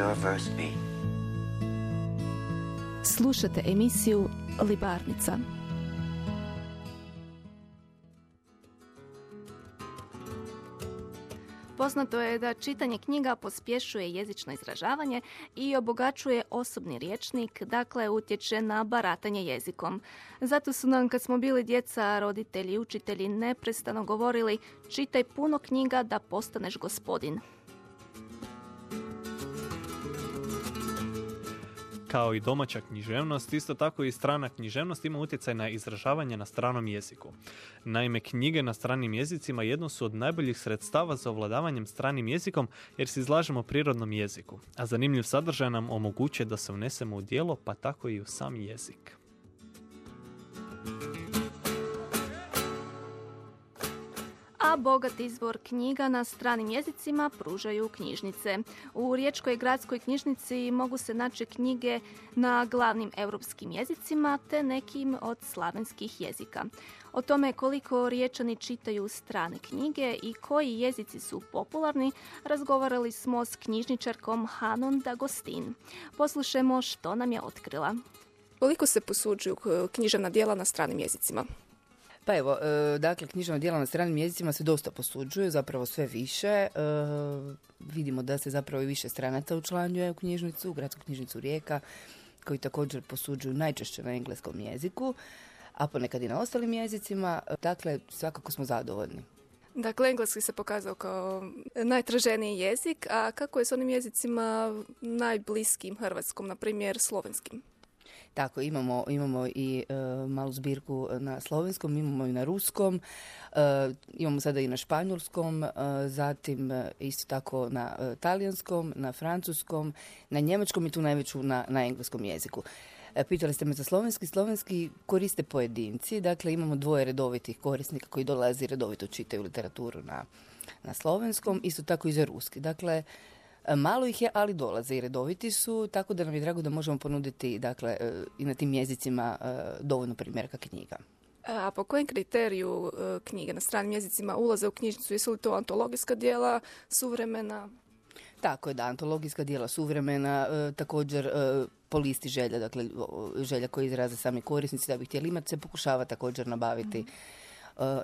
your verse be? Slušate emisiju Libarnica. Poznato je da čitanje knjiga pospješuje jezično izražavanje i obogaćuje osobni riječnik, dakle utječe na baratanje jezikom. Zato su nam kad smo bili djeca, roditelji i učitelji neprestano govorili čitaj puno knjiga da postaneš gospodin. Kao i domaća književnost, isto tako i strana književnost ima utjecaj na izražavanje na stranom jeziku. Naime, knjige na stranim jezicima jedno su od najboljih sredstava za ovladavanjem stranim jezikom jer se izlažemo prirodnom jeziku, a zanimljiv sadržaj nam omogućuje da se unesemo u dijelo pa tako i u sam jezik. A bogat izbor knjiga na stranim jezicima pružaju knjižnice. U Riječkoj gradskoj knjižnici mogu se naći knjige na glavnim europskim jezicima te nekim od slavenskih jezika. O tome koliko riječani čitaju strane knjige i koji jezici su popularni, razgovarali smo s knjižničarkom Hanon Dagostin. Poslušajmo što nam je otkrila. Koliko se posuđuju književna dijela na stranim jezicima? Pa evo, e, dakle, književna djela na stranim jezicima se dosta posuđuju, zapravo sve više. E, vidimo da se zapravo i više stranaca učlanjuje u knjižnicu, u gradsku knjižnicu Rijeka, koji također posuđuju najčešće na engleskom jeziku, a ponekad i na ostalim jezicima. Dakle, svakako smo zadovoljni. Dakle, engleski se pokazao kao najtraženiji jezik, a kako je s onim jezicima najbliskim hrvatskom, na primjer slovenskim? Tako, imamo, imamo i e, malu zbirku na slovenskom, imamo i na ruskom, e, imamo sada i na španjolskom, e, zatim isto tako na talijanskom, na francuskom, na njemačkom i tu najveću na, na engleskom jeziku. Pitali ste me za slovenski. Slovenski koriste pojedinci, dakle imamo dvoje redovitih korisnika koji dolazi redovito čitaju literaturu na, na slovenskom, isto tako i za ruski. Dakle, E, malo ih je, ali dolaze i redoviti su, tako da nam je drago da možemo ponuditi dakle, e, i na tim jezicima e, dovoljno primjerka knjiga. A po kojem kriteriju knjige na stranim jezicima ulaze u knjižnicu? Jesu li to antologijska dijela, suvremena? Tako je, da, antologijska dijela suvremena, također po listi želja, dakle želja koje izraze sami korisnici da bi htjeli imati, se pokušava također nabaviti E,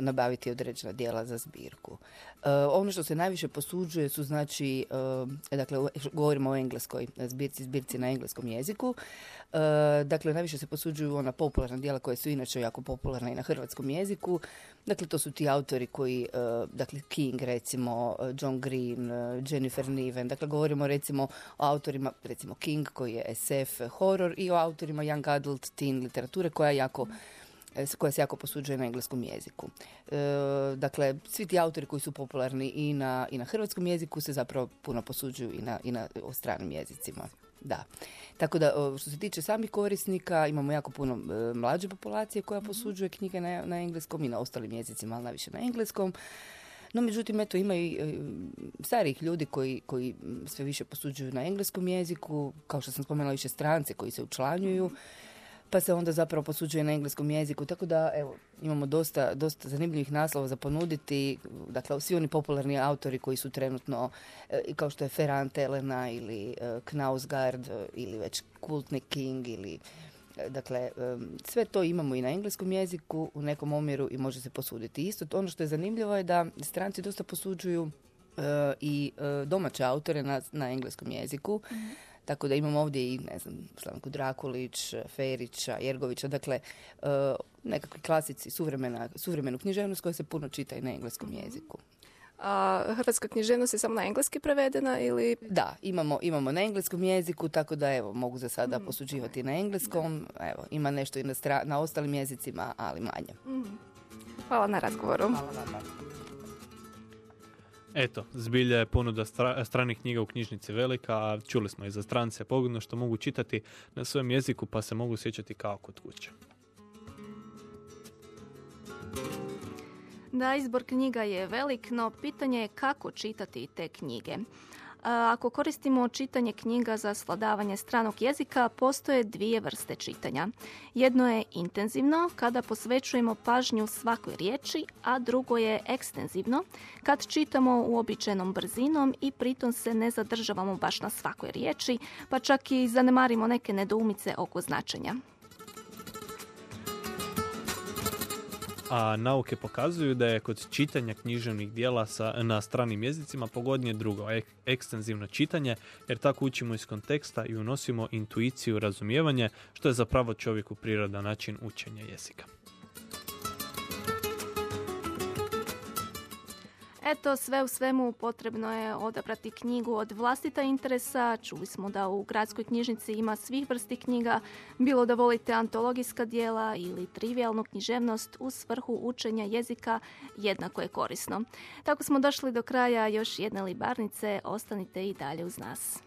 nabaviti određena dijela za zbirku. E, ono što se najviše posuđuje su znači, e, dakle govorimo o engleskoj zbirci, zbirci na engleskom jeziku, dakle najviše se posuđuju ona popularna dijela koja su inače jako popularna i na hrvatskom jeziku, dakle to su ti autori koji, dakle King recimo, John Green, Jennifer Niven, dakle govorimo recimo o autorima, recimo King koji je SF horror i o autorima young adult teen literature koja jako E, koja se jako posuđuje na engleskom jeziku. E, dakle, svi ti autori koji su popularni i na, i na hrvatskom jeziku se zapravo puno posuđuju i na, i na stranim jezicima. Da. Tako da, što se tiče samih korisnika, imamo jako puno e, mlađe populacije koja mhm. posuđuje knjige na, na engleskom i na ostalim jezicima, ali najviše na engleskom. No, međutim, eto, ima i starih ljudi koji, koji sve više posuđuju na engleskom jeziku, kao što sam spomenula, više strance koji se učlanjuju. Mhm pa se onda zapravo posuđuje na engleskom jeziku. Tako da, evo, imamo dosta, dosta zanimljivih naslova za ponuditi. Dakle, svi oni popularni autori koji su trenutno, e, kao što je Ferrante Elena ili e, Knausgard e, ili već Kultnik King ili Dakle, sve to imamo i na engleskom jeziku u nekom omjeru i može se posuditi. Isto ono što je zanimljivo je da stranci dosta posuđuju i domaće autore na, na engleskom jeziku. Mhm. Tako da imamo ovdje i, ne znam, Slavko Drakulić, Ferića, Jergovića, dakle, uh, nekakvi klasici suvremena, suvremenu književnost koja se puno čita i na engleskom jeziku. A hrvatska književnost je samo na engleski prevedena ili? Da, imamo, imamo na engleskom jeziku, tako da evo, mogu za sada mm. posuđivati na engleskom. Evo, ima nešto i na, na ostalim jezicima, ali manje. Mm. Hvala na razgovoru. Hvala vam. Eto, zbilja je ponuda stranih knjiga u knjižnici velika, a čuli smo i za strance pogodno što mogu čitati na svojem jeziku pa se mogu sjećati kao kod kuće. Da, izbor knjiga je velik, no pitanje je kako čitati te knjige. Ako koristimo čitanje knjiga za sladavanje stranog jezika, postoje dvije vrste čitanja. Jedno je intenzivno, kada posvećujemo pažnju svakoj riječi, a drugo je ekstenzivno, kad čitamo uobičajenom brzinom i pritom se ne zadržavamo baš na svakoj riječi, pa čak i zanemarimo neke nedoumice oko značenja. A nauke pokazuju da je kod čitanja književnih dijela sa, na stranim jezicima pogodnije drugo, ek, ekstenzivno čitanje, jer tako učimo iz konteksta i unosimo intuiciju razumijevanje, što je zapravo čovjeku prirodan način učenja jezika. Eto, sve u svemu potrebno je odabrati knjigu od vlastita interesa. Čuli smo da u gradskoj knjižnici ima svih vrsti knjiga, bilo da volite antologijska dijela ili trivialnu književnost u svrhu učenja jezika jednako je korisno. Tako smo došli do kraja još jedne libarnice, ostanite i dalje uz nas.